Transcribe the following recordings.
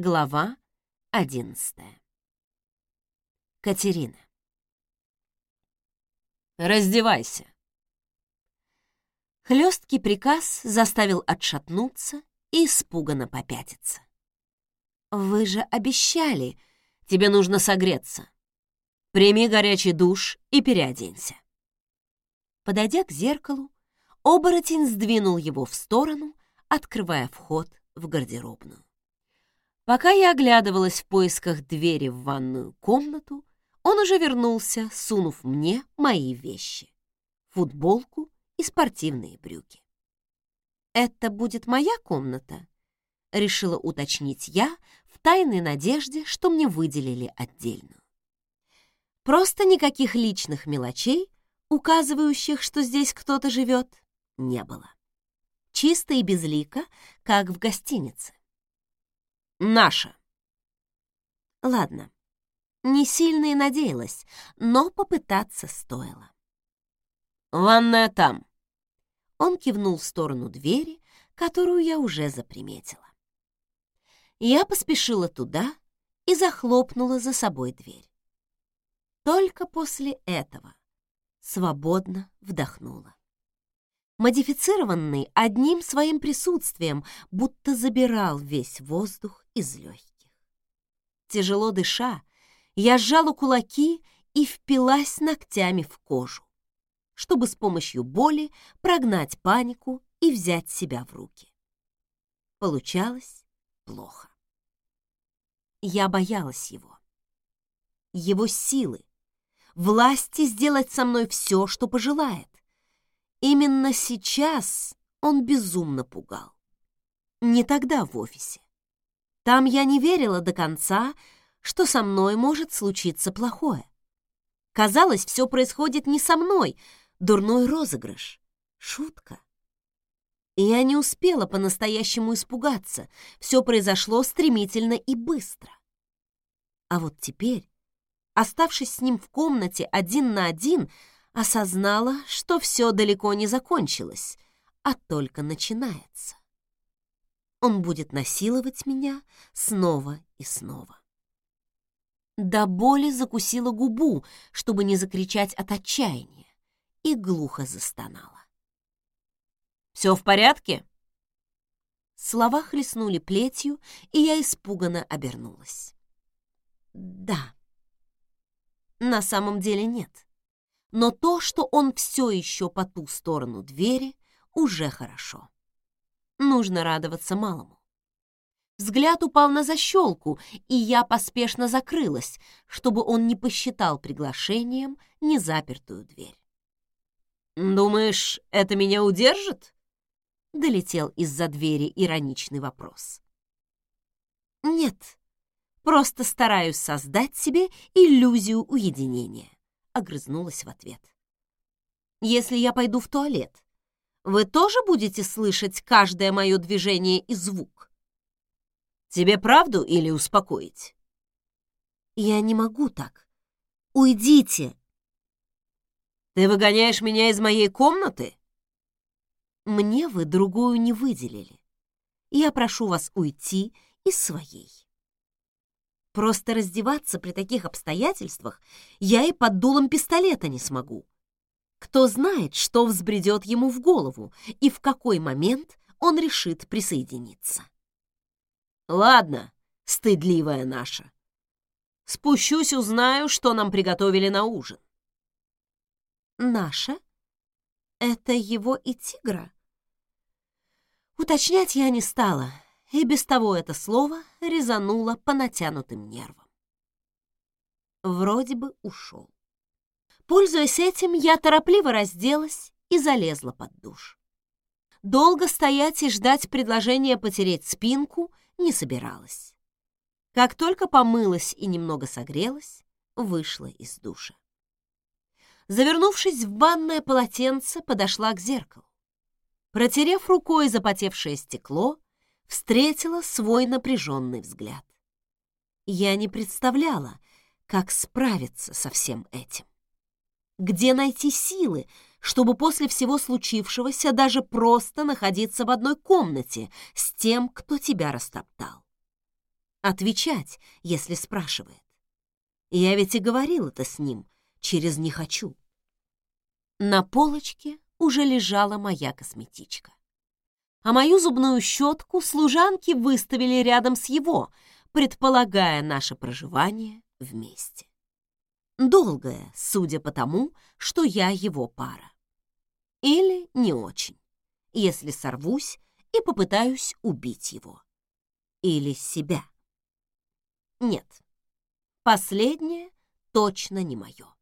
Глава одиннадцатая. Катерина. «Раздевайся!» Хлесткий приказ заставил отшатнуться и испуганно попятиться. «Вы же обещали, тебе нужно согреться. Прими горячий душ и переоденься». Подойдя к зеркалу, оборотень сдвинул его в сторону, открывая вход в гардеробную. Пока я оглядывалась в поисках двери в ванную комнату, он уже вернулся, сунув мне мои вещи. Футболку и спортивные брюки. «Это будет моя комната?» — решила уточнить я в тайной надежде, что мне выделили отдельную. Просто никаких личных мелочей, указывающих, что здесь кто-то живет, не было. Чисто и безлико, как в гостинице. Наша. Ладно, не сильно и надеялась, но попытаться стоило. «Ванная там». Он кивнул в сторону двери, которую я уже заприметила. Я поспешила туда и захлопнула за собой дверь. Только после этого свободно вдохнула модифицированный одним своим присутствием, будто забирал весь воздух из легких. Тяжело дыша, я сжала кулаки и впилась ногтями в кожу, чтобы с помощью боли прогнать панику и взять себя в руки. Получалось плохо. Я боялась его. Его силы, власти сделать со мной все, что пожелает. Именно сейчас он безумно пугал. Не тогда в офисе. Там я не верила до конца, что со мной может случиться плохое. Казалось, все происходит не со мной, дурной розыгрыш, шутка. И я не успела по-настоящему испугаться, все произошло стремительно и быстро. А вот теперь, оставшись с ним в комнате один на один, осознала, что все далеко не закончилось, а только начинается. Он будет насиловать меня снова и снова. До боли закусила губу, чтобы не закричать от отчаяния, и глухо застонала. «Все в порядке?» Слова хлестнули плетью, и я испуганно обернулась. «Да». На самом деле нет но то, что он все еще по ту сторону двери, уже хорошо. Нужно радоваться малому. Взгляд упал на защелку, и я поспешно закрылась, чтобы он не посчитал приглашением незапертую дверь. «Думаешь, это меня удержит?» — долетел из-за двери ироничный вопрос. «Нет, просто стараюсь создать себе иллюзию уединения огрызнулась в ответ. «Если я пойду в туалет, вы тоже будете слышать каждое мое движение и звук?» «Тебе правду или успокоить?» «Я не могу так. Уйдите!» «Ты выгоняешь меня из моей комнаты?» «Мне вы другую не выделили. Я прошу вас уйти из своей». Просто раздеваться при таких обстоятельствах я и под дулом пистолета не смогу. Кто знает, что взбредет ему в голову и в какой момент он решит присоединиться. Ладно, стыдливая наша. Спущусь, узнаю, что нам приготовили на ужин. Наша? Это его и тигра? Уточнять я не стала и без того это слово резануло по натянутым нервам. Вроде бы ушел. Пользуясь этим, я торопливо разделась и залезла под душ. Долго стоять и ждать предложения потереть спинку не собиралась. Как только помылась и немного согрелась, вышла из душа. Завернувшись в банное полотенце, подошла к зеркалу. Протерев рукой запотевшее стекло, встретила свой напряженный взгляд. Я не представляла, как справиться со всем этим. Где найти силы, чтобы после всего случившегося даже просто находиться в одной комнате с тем, кто тебя растоптал? отвечать, если спрашивает. Я ведь и говорил это с ним через «не хочу». На полочке уже лежала моя косметичка. А мою зубную щетку служанки выставили рядом с его, предполагая наше проживание вместе. Долгое, судя по тому, что я его пара. Или не очень, если сорвусь и попытаюсь убить его. Или себя. Нет, последнее точно не мое.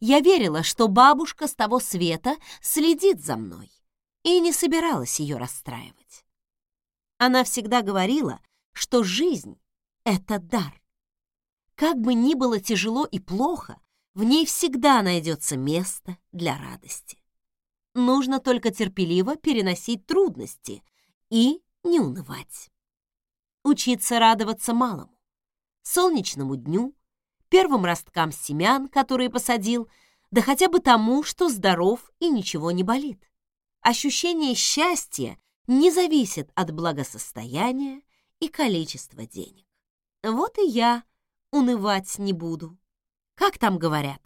Я верила, что бабушка с того света следит за мной и не собиралась ее расстраивать. Она всегда говорила, что жизнь — это дар. Как бы ни было тяжело и плохо, в ней всегда найдется место для радости. Нужно только терпеливо переносить трудности и не унывать. Учиться радоваться малому. Солнечному дню, первым росткам семян, которые посадил, да хотя бы тому, что здоров и ничего не болит. Ощущение счастья не зависит от благосостояния и количества денег. Вот и я унывать не буду. Как там говорят?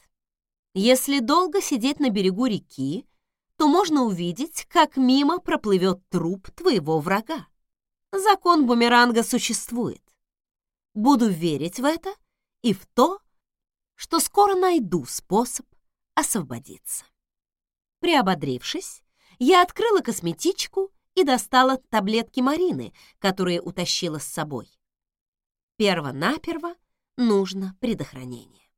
Если долго сидеть на берегу реки, то можно увидеть, как мимо проплывет труп твоего врага. Закон бумеранга существует. Буду верить в это и в то, что скоро найду способ освободиться. Приободрившись, я открыла косметичку и достала таблетки Марины, которые утащила с собой. Перво-наперво нужно предохранение.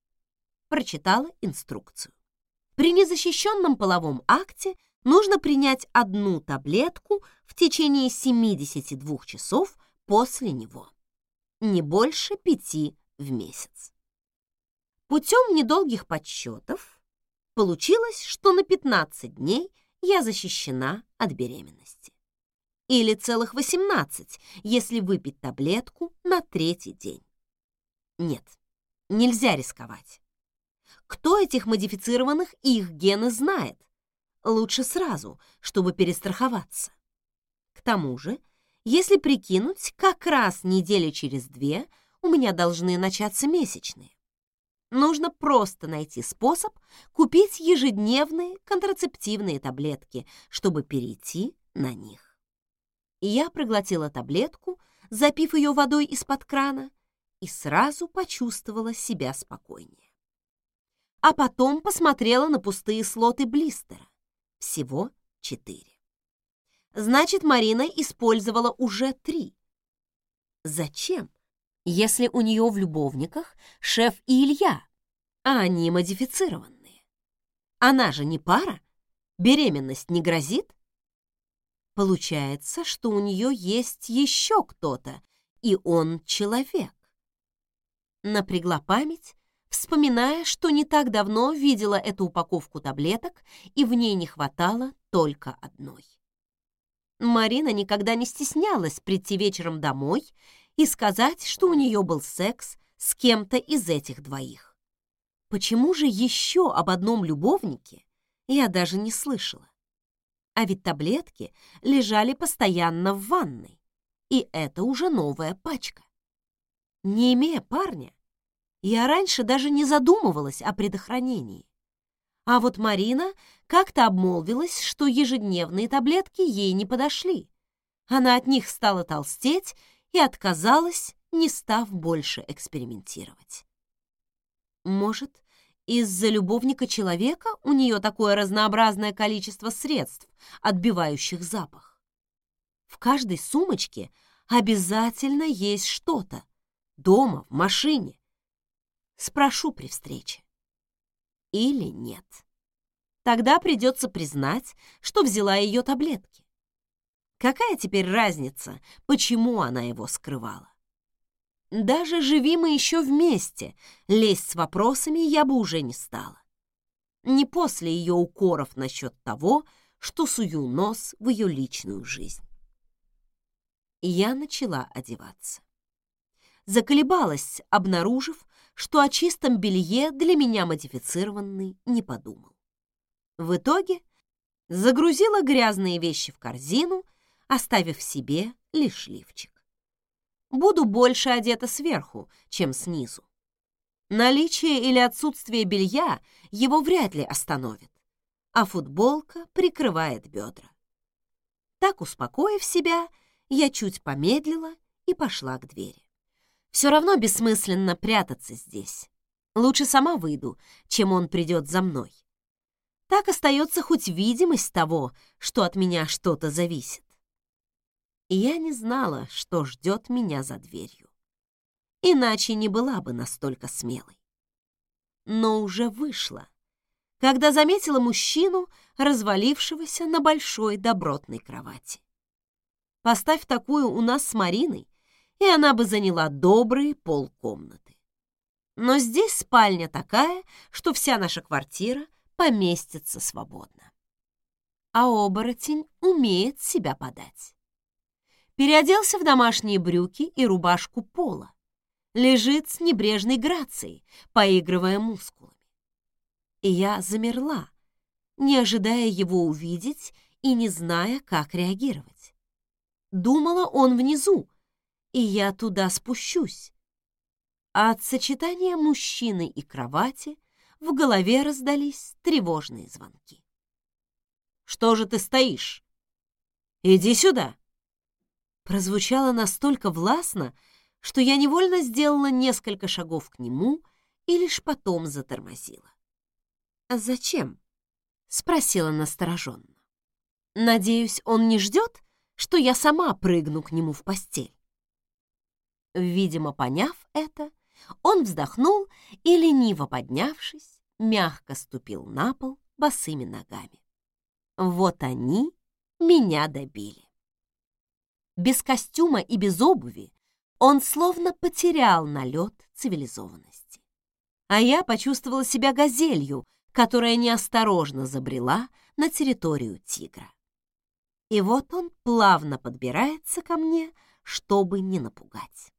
Прочитала инструкцию. При незащищенном половом акте нужно принять одну таблетку в течение 72 часов после него. Не больше пяти в месяц. Путем недолгих подсчетов получилось, что на 15 дней я защищена от беременности. Или целых 18, если выпить таблетку на третий день. Нет, нельзя рисковать. Кто этих модифицированных и их гены знает? Лучше сразу, чтобы перестраховаться. К тому же, если прикинуть, как раз недели через две у меня должны начаться месячные. Нужно просто найти способ купить ежедневные контрацептивные таблетки, чтобы перейти на них. Я проглотила таблетку, запив ее водой из-под крана, и сразу почувствовала себя спокойнее. А потом посмотрела на пустые слоты блистера. Всего четыре. Значит, Марина использовала уже три. Зачем, если у нее в любовниках шеф и Илья, а они модифицированные? Она же не пара? Беременность не грозит? Получается, что у нее есть еще кто-то, и он человек напрягла память, вспоминая, что не так давно видела эту упаковку таблеток, и в ней не хватало только одной. Марина никогда не стеснялась прийти вечером домой и сказать, что у нее был секс с кем-то из этих двоих. Почему же еще об одном любовнике я даже не слышала? А ведь таблетки лежали постоянно в ванной, и это уже новая пачка. Не имея парня, я раньше даже не задумывалась о предохранении. А вот Марина как-то обмолвилась, что ежедневные таблетки ей не подошли. Она от них стала толстеть и отказалась, не став больше экспериментировать. Может, из-за любовника человека у нее такое разнообразное количество средств, отбивающих запах? В каждой сумочке обязательно есть что-то, дома, в машине. Спрошу при встрече. Или нет. Тогда придется признать, что взяла ее таблетки. Какая теперь разница, почему она его скрывала? Даже живи мы еще вместе, лезть с вопросами я бы уже не стала. Не после ее укоров насчет того, что сую нос в ее личную жизнь. Я начала одеваться заколебалась, обнаружив, что о чистом белье для меня модифицированный не подумал. В итоге загрузила грязные вещи в корзину, оставив себе лишь лифчик. буду больше одета сверху, чем снизу. Наличие или отсутствие белья его вряд ли остановит, а футболка прикрывает бедра. Так, успокоив себя, я чуть помедлила и пошла к двери. Все равно бессмысленно прятаться здесь. Лучше сама выйду, чем он придет за мной. Так остается хоть видимость того, что от меня что-то зависит. И я не знала, что ждет меня за дверью. Иначе не была бы настолько смелой. Но уже вышла, когда заметила мужчину, развалившегося на большой добротной кровати. Поставь такую у нас с Мариной, и она бы заняла добрые полкомнаты. Но здесь спальня такая, что вся наша квартира поместится свободно. А оборотень умеет себя подать. Переоделся в домашние брюки и рубашку пола. Лежит с небрежной грацией, поигрывая мускулами. И я замерла, не ожидая его увидеть и не зная, как реагировать. Думала, он внизу, и я туда спущусь. А от сочетания мужчины и кровати в голове раздались тревожные звонки. «Что же ты стоишь? Иди сюда!» Прозвучало настолько властно, что я невольно сделала несколько шагов к нему и лишь потом затормозила. «А зачем?» — спросила настороженно. «Надеюсь, он не ждет, что я сама прыгну к нему в постель?» Видимо, поняв это, он вздохнул и, лениво поднявшись, мягко ступил на пол босыми ногами. Вот они меня добили. Без костюма и без обуви он словно потерял налет цивилизованности. А я почувствовала себя газелью, которая неосторожно забрела на территорию тигра. И вот он плавно подбирается ко мне, чтобы не напугать.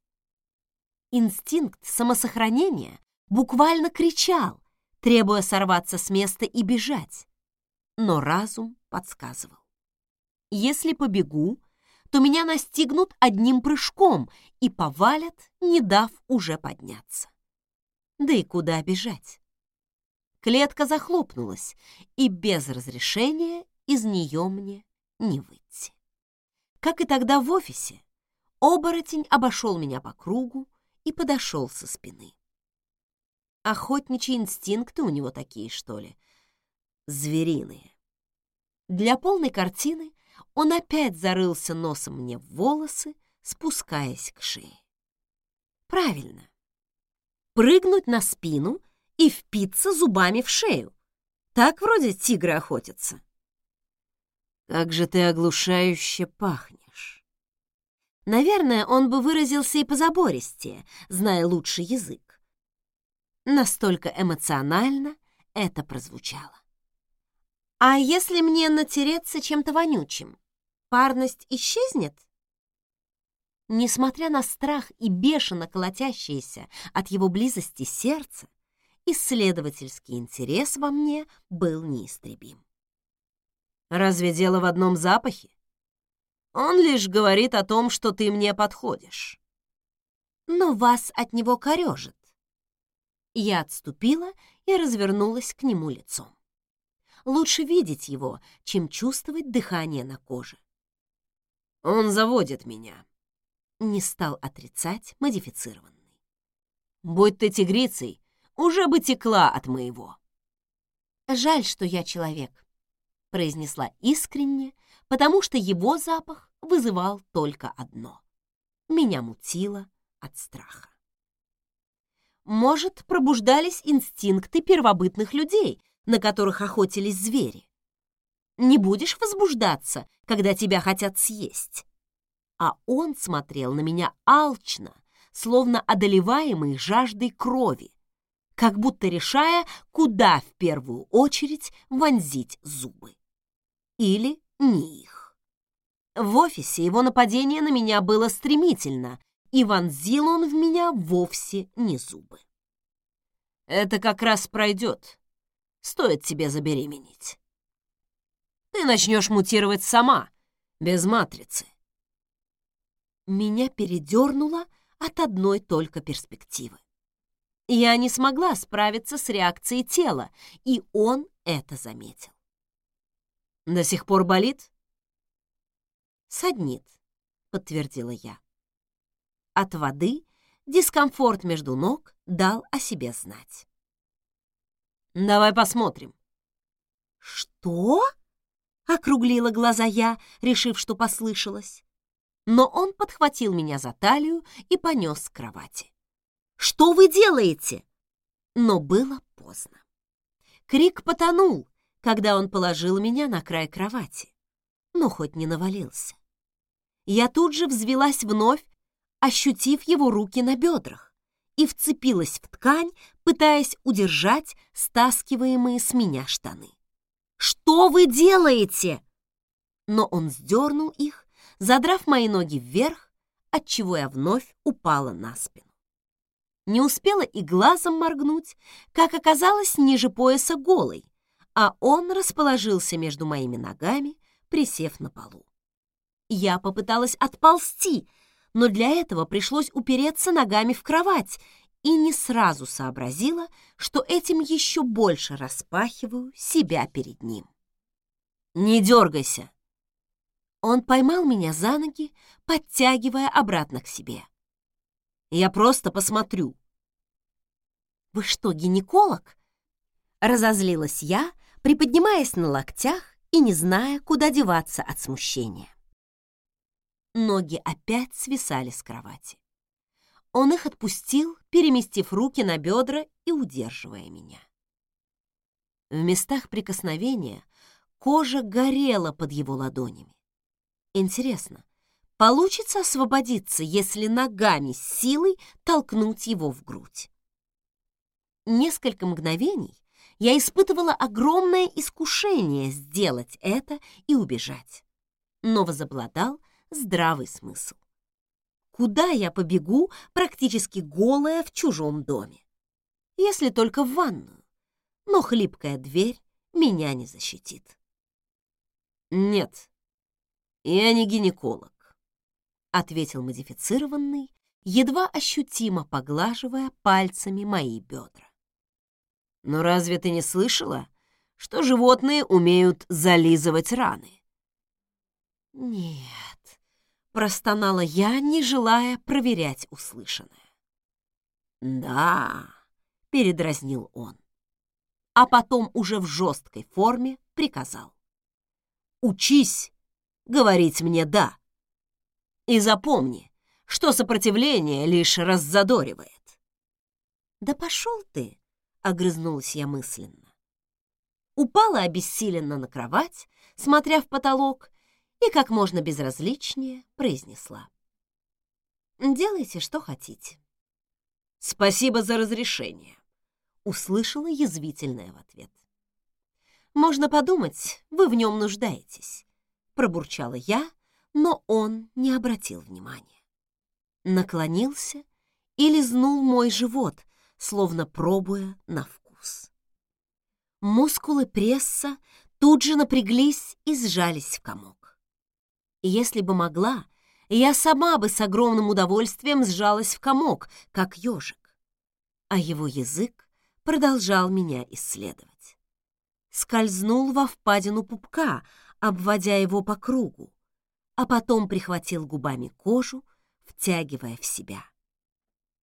Инстинкт самосохранения буквально кричал, требуя сорваться с места и бежать. Но разум подсказывал. Если побегу, то меня настигнут одним прыжком и повалят, не дав уже подняться. Да и куда бежать? Клетка захлопнулась, и без разрешения из нее мне не выйти. Как и тогда в офисе, оборотень обошел меня по кругу, и подошел со спины. Охотничьи инстинкты у него такие, что ли? Звериные. Для полной картины он опять зарылся носом мне в волосы, спускаясь к шее. Правильно. Прыгнуть на спину и впиться зубами в шею. Так вроде тигры охотятся. Как же ты оглушающе пахнешь. Наверное, он бы выразился и позабористее, зная лучший язык. Настолько эмоционально это прозвучало. «А если мне натереться чем-то вонючим, парность исчезнет?» Несмотря на страх и бешено колотящееся от его близости сердце, исследовательский интерес во мне был неистребим. «Разве дело в одном запахе?» Он лишь говорит о том, что ты мне подходишь. Но вас от него корежит. Я отступила и развернулась к нему лицом. Лучше видеть его, чем чувствовать дыхание на коже. Он заводит меня. Не стал отрицать модифицированный. Будь ты тигрицей, уже бы текла от моего. Жаль, что я человек, произнесла искренне, потому что его запах вызывал только одно. Меня мутило от страха. Может, пробуждались инстинкты первобытных людей, на которых охотились звери. Не будешь возбуждаться, когда тебя хотят съесть. А он смотрел на меня алчно, словно одолеваемый жаждой крови, как будто решая, куда в первую очередь вонзить зубы. Или не их. В офисе его нападение на меня было стремительно, и вонзил он в меня вовсе не зубы. Это как раз пройдет. Стоит тебе забеременеть. Ты начнешь мутировать сама, без матрицы. Меня передернуло от одной только перспективы. Я не смогла справиться с реакцией тела, и он это заметил. «До сих пор болит?» «Саднит», — подтвердила я. От воды дискомфорт между ног дал о себе знать. «Давай посмотрим». «Что?» — округлила глаза я, решив, что послышалось. Но он подхватил меня за талию и понес к кровати. «Что вы делаете?» Но было поздно. Крик потонул, когда он положил меня на край кровати, но хоть не навалился. Я тут же взвелась вновь, ощутив его руки на бедрах, и вцепилась в ткань, пытаясь удержать стаскиваемые с меня штаны. «Что вы делаете?» Но он сдернул их, задрав мои ноги вверх, отчего я вновь упала на спину. Не успела и глазом моргнуть, как оказалось ниже пояса голой, а он расположился между моими ногами, присев на полу. Я попыталась отползти, но для этого пришлось упереться ногами в кровать и не сразу сообразила, что этим еще больше распахиваю себя перед ним. «Не дергайся!» Он поймал меня за ноги, подтягивая обратно к себе. «Я просто посмотрю». «Вы что, гинеколог?» Разозлилась я, приподнимаясь на локтях и не зная, куда деваться от смущения. Ноги опять свисали с кровати. Он их отпустил, переместив руки на бедра и удерживая меня. В местах прикосновения кожа горела под его ладонями. Интересно, получится освободиться, если ногами с силой толкнуть его в грудь? Несколько мгновений я испытывала огромное искушение сделать это и убежать. Но возобладал здравый смысл. Куда я побегу, практически голая в чужом доме? Если только в ванную. Но хлипкая дверь меня не защитит. «Нет, я не гинеколог», — ответил модифицированный, едва ощутимо поглаживая пальцами мои бедра. «Но разве ты не слышала, что животные умеют зализывать раны?» «Нет, Простонала я, не желая проверять услышанное. «Да», — передразнил он, а потом уже в жесткой форме приказал. «Учись говорить мне «да». И запомни, что сопротивление лишь раззадоривает». «Да пошел ты!» — огрызнулась я мысленно. Упала обессиленно на кровать, смотря в потолок, и как можно безразличнее произнесла. «Делайте, что хотите». «Спасибо за разрешение», — услышала язвительное в ответ. «Можно подумать, вы в нем нуждаетесь», — пробурчала я, но он не обратил внимания. Наклонился и лизнул мой живот, словно пробуя на вкус. Мускулы пресса тут же напряглись и сжались в комок. Если бы могла, я сама бы с огромным удовольствием сжалась в комок, как ежик. А его язык продолжал меня исследовать. Скользнул во впадину пупка, обводя его по кругу, а потом прихватил губами кожу, втягивая в себя.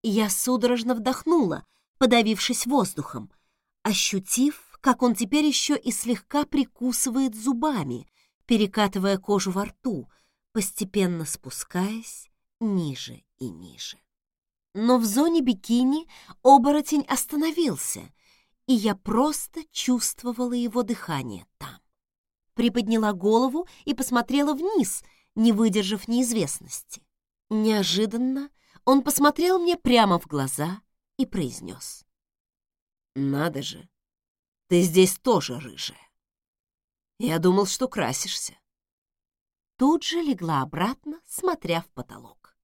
Я судорожно вдохнула, подавившись воздухом, ощутив, как он теперь еще и слегка прикусывает зубами, перекатывая кожу во рту, постепенно спускаясь ниже и ниже. Но в зоне бикини оборотень остановился, и я просто чувствовала его дыхание там. Приподняла голову и посмотрела вниз, не выдержав неизвестности. Неожиданно он посмотрел мне прямо в глаза и произнес. «Надо же, ты здесь тоже рыжая. Я думал, что красишься. Тут же легла обратно, смотря в потолок.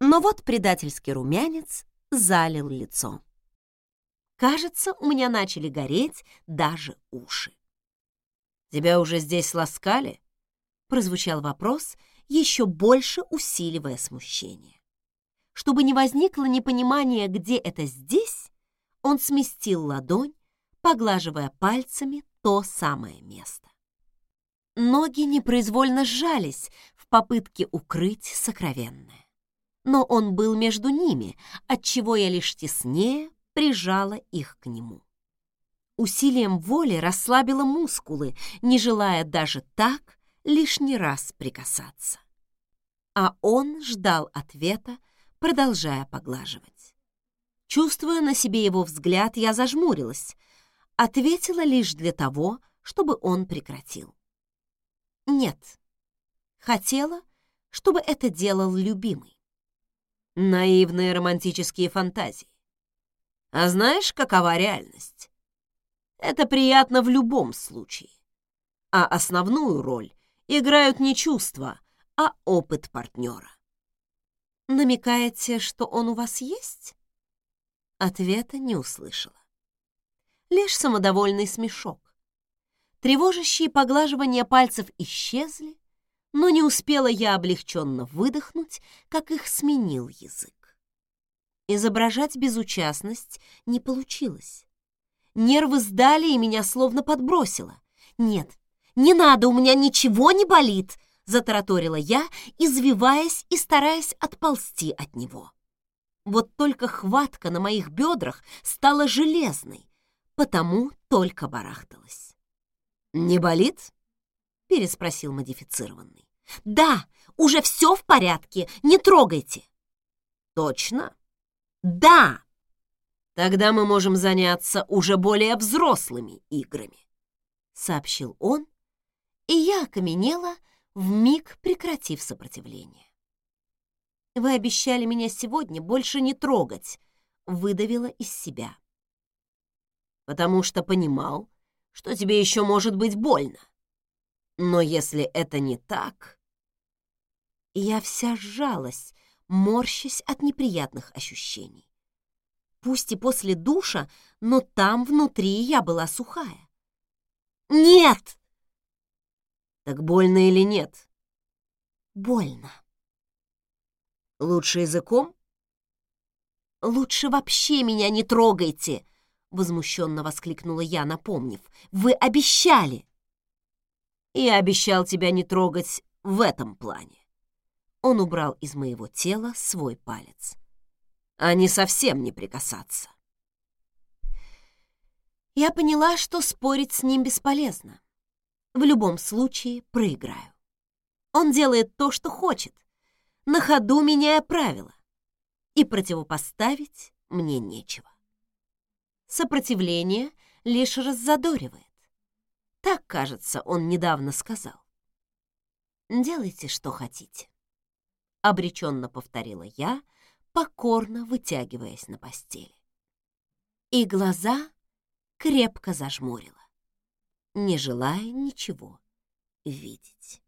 Но вот предательский румянец залил лицо. Кажется, у меня начали гореть даже уши. «Тебя уже здесь ласкали?» Прозвучал вопрос, еще больше усиливая смущение. Чтобы не возникло непонимания, где это здесь, он сместил ладонь, поглаживая пальцами то самое место. Ноги непроизвольно сжались в попытке укрыть сокровенное. Но он был между ними, отчего я лишь теснее прижала их к нему. Усилием воли расслабила мускулы, не желая даже так лишний раз прикасаться. А он ждал ответа, продолжая поглаживать. Чувствуя на себе его взгляд, я зажмурилась, ответила лишь для того, чтобы он прекратил. Нет, хотела, чтобы это делал любимый. Наивные романтические фантазии. А знаешь, какова реальность? Это приятно в любом случае. А основную роль играют не чувства, а опыт партнера. Намекаете, что он у вас есть? Ответа не услышала. Лишь самодовольный смешок. Тревожащие поглаживания пальцев исчезли, но не успела я облегченно выдохнуть, как их сменил язык. Изображать безучастность не получилось. Нервы сдали, и меня словно подбросило. «Нет, не надо, у меня ничего не болит!» — затараторила я, извиваясь и стараясь отползти от него. Вот только хватка на моих бедрах стала железной, потому только барахталась. «Не болит?» — переспросил модифицированный. «Да, уже все в порядке, не трогайте». «Точно?» «Да!» Тогда мы можем заняться уже более взрослыми играми, сообщил он, и я окаменела, вмиг прекратив сопротивление. Вы обещали меня сегодня больше не трогать, выдавила из себя. Потому что понимал, что тебе еще может быть больно. Но если это не так... Я вся сжалась, морщась от неприятных ощущений пусть и после душа, но там внутри я была сухая. «Нет!» «Так больно или нет?» «Больно». «Лучше языком?» «Лучше вообще меня не трогайте!» — возмущенно воскликнула я, напомнив. «Вы обещали!» «Я обещал тебя не трогать в этом плане». Он убрал из моего тела свой палец а не совсем не прикасаться. Я поняла, что спорить с ним бесполезно. В любом случае проиграю. Он делает то, что хочет, на ходу меняя правила, и противопоставить мне нечего. Сопротивление лишь раззадоривает. Так, кажется, он недавно сказал. «Делайте, что хотите», — обреченно повторила я, — покорно вытягиваясь на постели. И глаза крепко зажмурила, не желая ничего видеть.